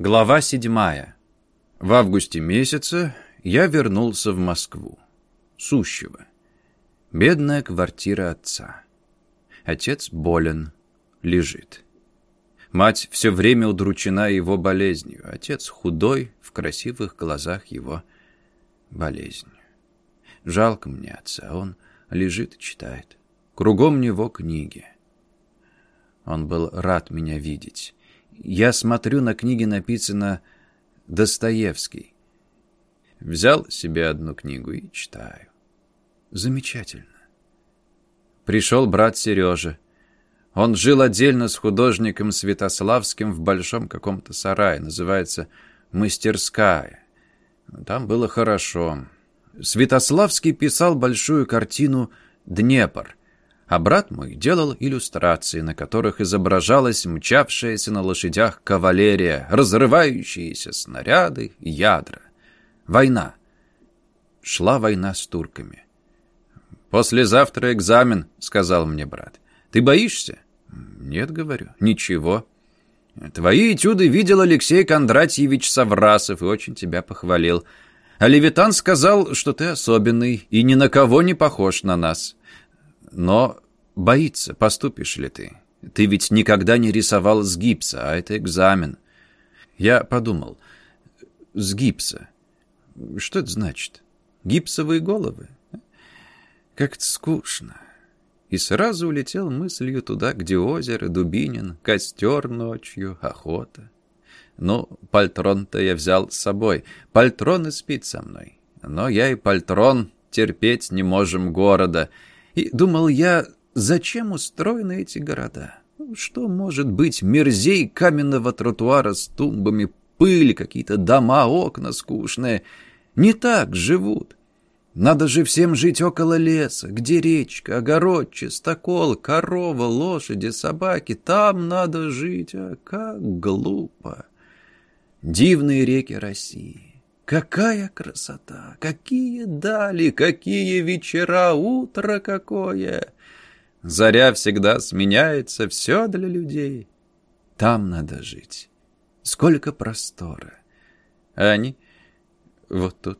Глава седьмая. В августе месяце я вернулся в Москву. Сущего. Бедная квартира отца. Отец болен, лежит. Мать все время удручена его болезнью. Отец худой, в красивых глазах его болезнь. Жалко мне отца, он лежит и читает. Кругом него книги. Он был рад меня видеть. Я смотрю на книги, написано «Достоевский». Взял себе одну книгу и читаю. Замечательно. Пришел брат Сережа. Он жил отдельно с художником Святославским в большом каком-то сарае, называется «Мастерская». Там было хорошо. Святославский писал большую картину «Днепр», а брат мой делал иллюстрации, на которых изображалась мчавшаяся на лошадях кавалерия, разрывающиеся снаряды ядра. Война. Шла война с турками. «Послезавтра экзамен», — сказал мне брат. «Ты боишься?» «Нет, — говорю, — ничего». «Твои этюды видел Алексей Кондратьевич Саврасов и очень тебя похвалил. А Левитан сказал, что ты особенный и ни на кого не похож на нас. Но боится, поступишь ли ты. Ты ведь никогда не рисовал с гипса, а это экзамен. Я подумал, с гипса. Что это значит? Гипсовые головы? Как-то скучно. И сразу улетел мыслью туда, где озеро, Дубинин, костер ночью, охота. Ну, пальтрон-то я взял с собой. Пальтрон и спит со мной. Но я и пальтрон терпеть не можем города. И думал я, зачем устроены эти города? Что может быть мерзей каменного тротуара с тумбами, пыль, какие-то дома, окна скучные? Не так живут. Надо же всем жить около леса, где речка, огород, чистокол, корова, лошади, собаки. Там надо жить, а как глупо. Дивные реки России. Какая красота! Какие дали, какие вечера, утро какое! Заря всегда сменяется, все для людей. Там надо жить. Сколько простора. А они вот тут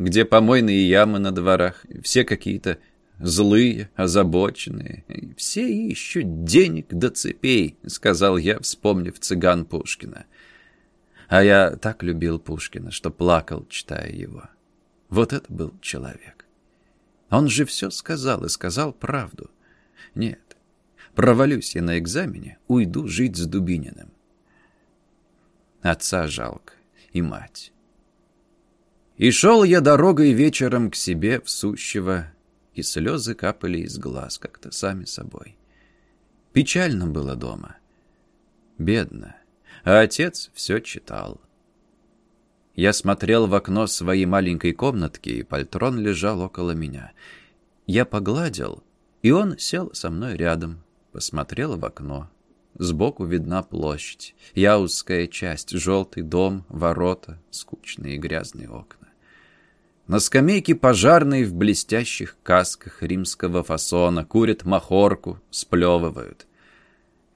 где помойные ямы на дворах, все какие-то злые, озабоченные. Все ищут денег до цепей, сказал я, вспомнив цыган Пушкина. А я так любил Пушкина, что плакал, читая его. Вот это был человек. Он же все сказал и сказал правду. Нет, провалюсь я на экзамене, уйду жить с Дубининым. Отца жалко и мать. И шел я дорогой вечером к себе в сущего, и слезы капали из глаз как-то сами собой. Печально было дома. Бедно. А отец все читал. Я смотрел в окно своей маленькой комнатки, и пальтрон лежал около меня. Я погладил, и он сел со мной рядом, посмотрел в окно. Сбоку видна площадь, яузская часть, желтый дом, ворота, скучные и грязные окна. На скамейке пожарные в блестящих касках римского фасона курят махорку, сплевывают.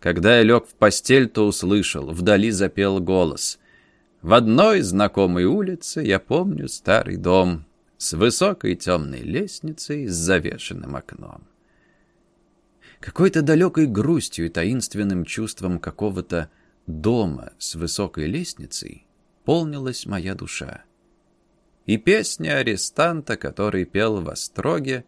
Когда я лег в постель, то услышал, вдали запел голос. В одной знакомой улице я помню старый дом с высокой темной лестницей с завешенным окном. Какой-то далекой грустью и таинственным чувством какого-то дома с высокой лестницей полнилась моя душа и песня арестанта, который пел в остроге,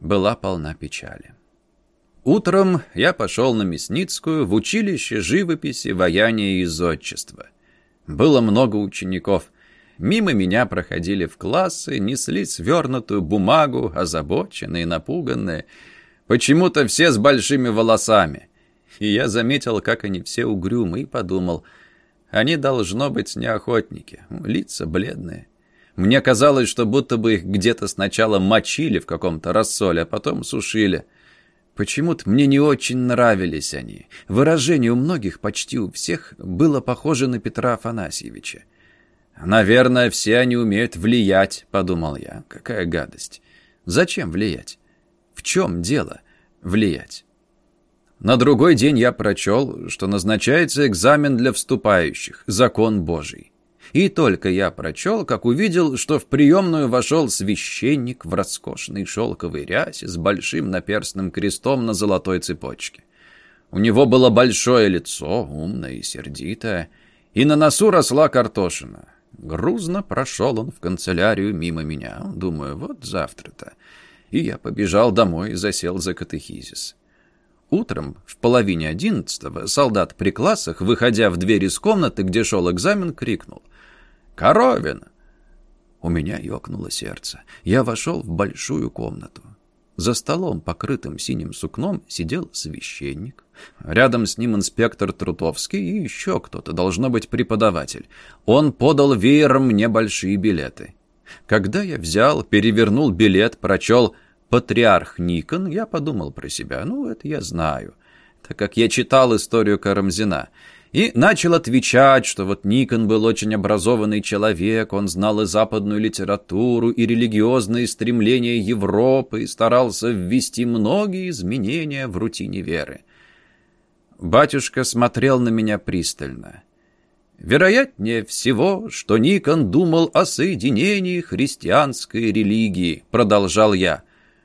была полна печали. Утром я пошел на Мясницкую в училище живописи, ваяния и зодчества. Было много учеников. Мимо меня проходили в классы, несли свернутую бумагу, озабоченные, напуганные. Почему-то все с большими волосами. И я заметил, как они все угрюмы, и подумал, они должно быть не охотники, лица бледные. Мне казалось, что будто бы их где-то сначала мочили в каком-то рассоле, а потом сушили. Почему-то мне не очень нравились они. Выражение у многих, почти у всех, было похоже на Петра Афанасьевича. «Наверное, все они умеют влиять», — подумал я. «Какая гадость! Зачем влиять? В чем дело влиять?» На другой день я прочел, что назначается экзамен для вступающих, закон Божий. И только я прочел, как увидел, что в приемную вошел священник в роскошной шелковой рясе с большим наперстным крестом на золотой цепочке. У него было большое лицо, умное и сердитое, и на носу росла картошина. Грузно прошел он в канцелярию мимо меня. Думаю, вот завтра-то. И я побежал домой и засел за катехизис. Утром, в половине одиннадцатого, солдат при классах, выходя в дверь из комнаты, где шел экзамен, крикнул. «Коровин!» У меня ёкнуло сердце. Я вошел в большую комнату. За столом, покрытым синим сукном, сидел священник. Рядом с ним инспектор Трутовский и еще кто-то, должно быть преподаватель. Он подал веером мне большие билеты. Когда я взял, перевернул билет, прочел «Патриарх Никон», я подумал про себя, ну, это я знаю, так как я читал историю Карамзина и начал отвечать, что вот Никон был очень образованный человек, он знал и западную литературу, и религиозные стремления Европы, и старался ввести многие изменения в рутине веры. Батюшка смотрел на меня пристально. Вероятнее всего, что Никон думал о соединении христианской религии, продолжал я.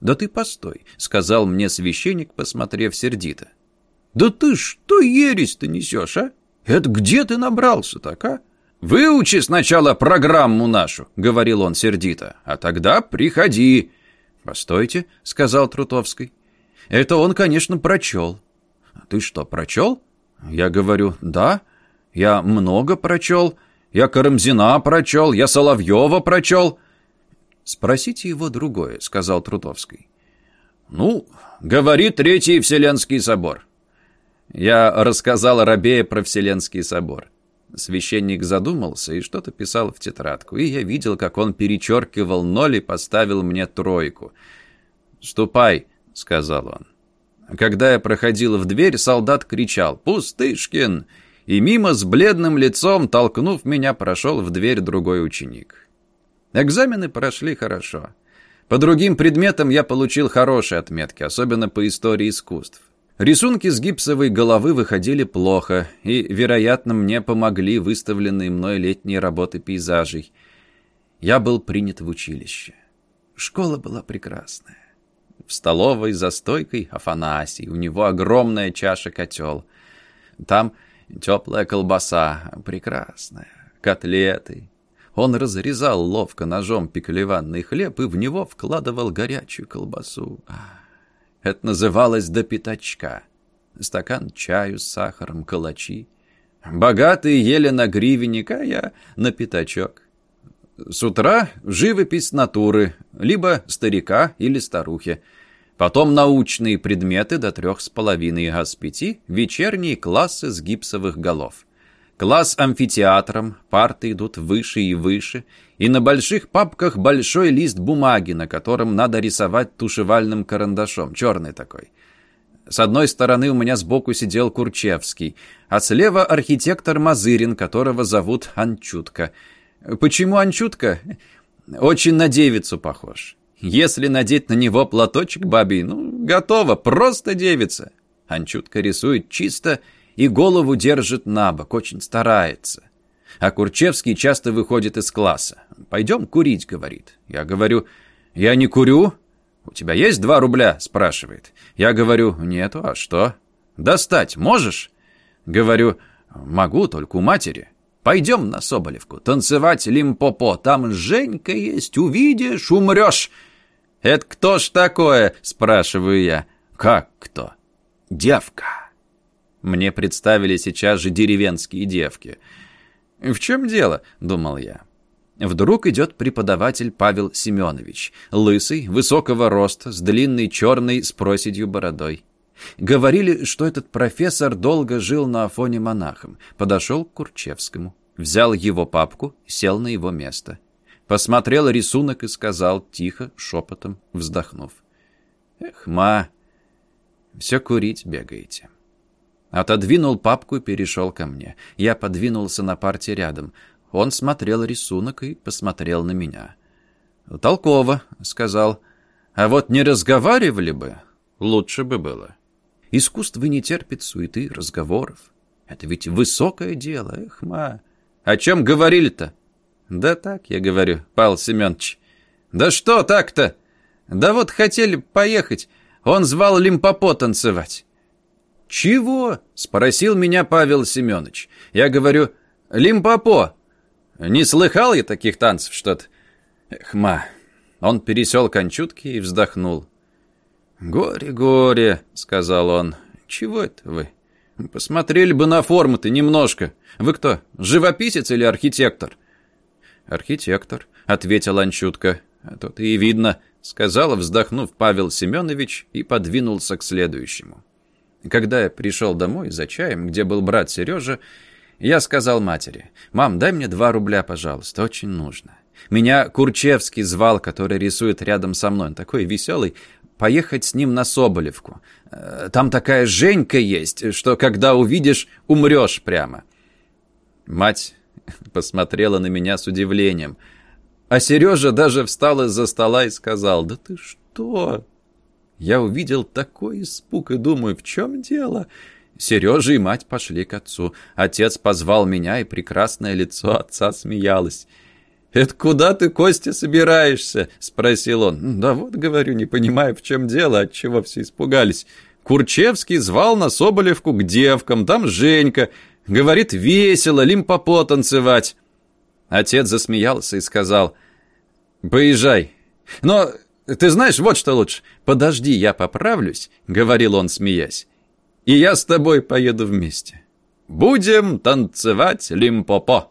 «Да ты постой», — сказал мне священник, посмотрев сердито. «Да ты что ересь-то несешь, а? Это где ты набрался так, а? Выучи сначала программу нашу», — говорил он сердито, «а тогда приходи». «Постойте», — сказал Трутовский. «Это он, конечно, прочел». «Ты что, прочел?» Я говорю, «Да, я много прочел. Я Карамзина прочел, я Соловьева прочел». «Спросите его другое», — сказал Трутовский. «Ну, говори Третий Вселенский собор». Я рассказал Рабее про Вселенский собор. Священник задумался и что-то писал в тетрадку, и я видел, как он перечеркивал ноль и поставил мне тройку. «Ступай», — сказал он. Когда я проходил в дверь, солдат кричал «Пустышкин!» и мимо с бледным лицом, толкнув меня, прошел в дверь другой ученик. Экзамены прошли хорошо. По другим предметам я получил хорошие отметки, особенно по истории искусств. Рисунки с гипсовой головы выходили плохо, и, вероятно, мне помогли выставленные мной летние работы пейзажей. Я был принят в училище. Школа была прекрасная. В столовой за стойкой Афанасий, у него огромная чаша-котел. Там теплая колбаса, прекрасная, котлеты. Он разрезал ловко ножом пикливанный хлеб и в него вкладывал горячую колбасу. Ах! Это называлось до пятачка. Стакан чаю с сахаром, калачи. Богатые ели на гривенник, а я на пятачок. С утра живопись натуры, либо старика или старухи. Потом научные предметы до трех с половиной, а с пяти вечерние классы с гипсовых голов. Класс амфитеатром, парты идут выше и выше, и на больших папках большой лист бумаги, на котором надо рисовать тушевальным карандашом, черный такой. С одной стороны у меня сбоку сидел Курчевский, а слева архитектор Мазырин, которого зовут Анчутка. Почему Анчутка? Очень на девицу похож. Если надеть на него платочек бабий, ну, готово, просто девица. Анчутка рисует чисто и голову держит на бок, очень старается. А Курчевский часто выходит из класса. «Пойдем курить», — говорит. Я говорю, «Я не курю». «У тебя есть два рубля?» — спрашивает. Я говорю, «Нету, а что?» «Достать можешь?» Говорю, «Могу, только у матери». «Пойдем на Соболевку, танцевать лимпопо, там Женька есть, увидишь, умрешь». «Это кто ж такое?» — спрашиваю я. «Как кто?» «Девка». Мне представили сейчас же деревенские девки. «В чем дело?» — думал я. Вдруг идет преподаватель Павел Семенович, лысый, высокого роста, с длинной черной с проседью бородой. Говорили, что этот профессор долго жил на Афоне монахом. Подошел к Курчевскому, взял его папку, сел на его место. Посмотрел рисунок и сказал, тихо, шепотом, вздохнув. «Эх, ма, все курить бегаете». Отодвинул папку и перешел ко мне. Я подвинулся на парте рядом. Он смотрел рисунок и посмотрел на меня. «Толково», — сказал. «А вот не разговаривали бы, лучше бы было». Искусство не терпит суеты, разговоров. Это ведь высокое дело, эх, ма. О чем говорили-то? Да так, я говорю, Павел Семенович. Да что так-то? Да вот хотели поехать. Он звал Лимпопо танцевать. «Чего?» — спросил меня Павел Семенович. Я говорю, «Лимпопо». Не слыхал я таких танцев что-то. Эх, ма. Он пересел кончутки и вздохнул. «Горе, горе», — сказал он. «Чего это вы? Посмотрели бы на формы-то немножко. Вы кто, живописец или архитектор?» «Архитектор», — ответил Анчутка. «А и видно», — сказал, вздохнув Павел Семенович и подвинулся к следующему. Когда я пришел домой за чаем, где был брат Сережа, я сказал матери, «Мам, дай мне два рубля, пожалуйста, очень нужно». Меня Курчевский звал, который рисует рядом со мной, он такой веселый, поехать с ним на Соболевку. Э, там такая Женька есть, что когда увидишь, умрешь прямо. Мать посмотрела на меня с удивлением. А Сережа даже встал из-за стола и сказал, «Да ты что?» Я увидел такой испуг и думаю, в чем дело? Сережа и мать пошли к отцу. Отец позвал меня, и прекрасное лицо отца смеялось. «Это куда ты, Костя, собираешься?» — спросил он. «Да вот, говорю, не понимаю, в чем дело, от чего все испугались. Курчевский звал на Соболевку к девкам, там Женька. Говорит, весело, лимпопо танцевать». Отец засмеялся и сказал, «Поезжай. Но ты знаешь, вот что лучше. Подожди, я поправлюсь», — говорил он, смеясь. «И я с тобой поеду вместе. Будем танцевать лимпопо».